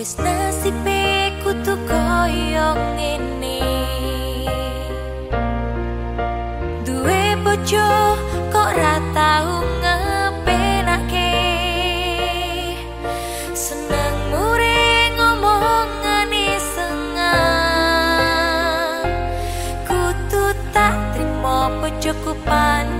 Wis nasibe kutu koyo ngene. Duwe bojo kok ra tau ngepenake. Seneng mure ngomongan sengang Kutu tak trimo bojoku pan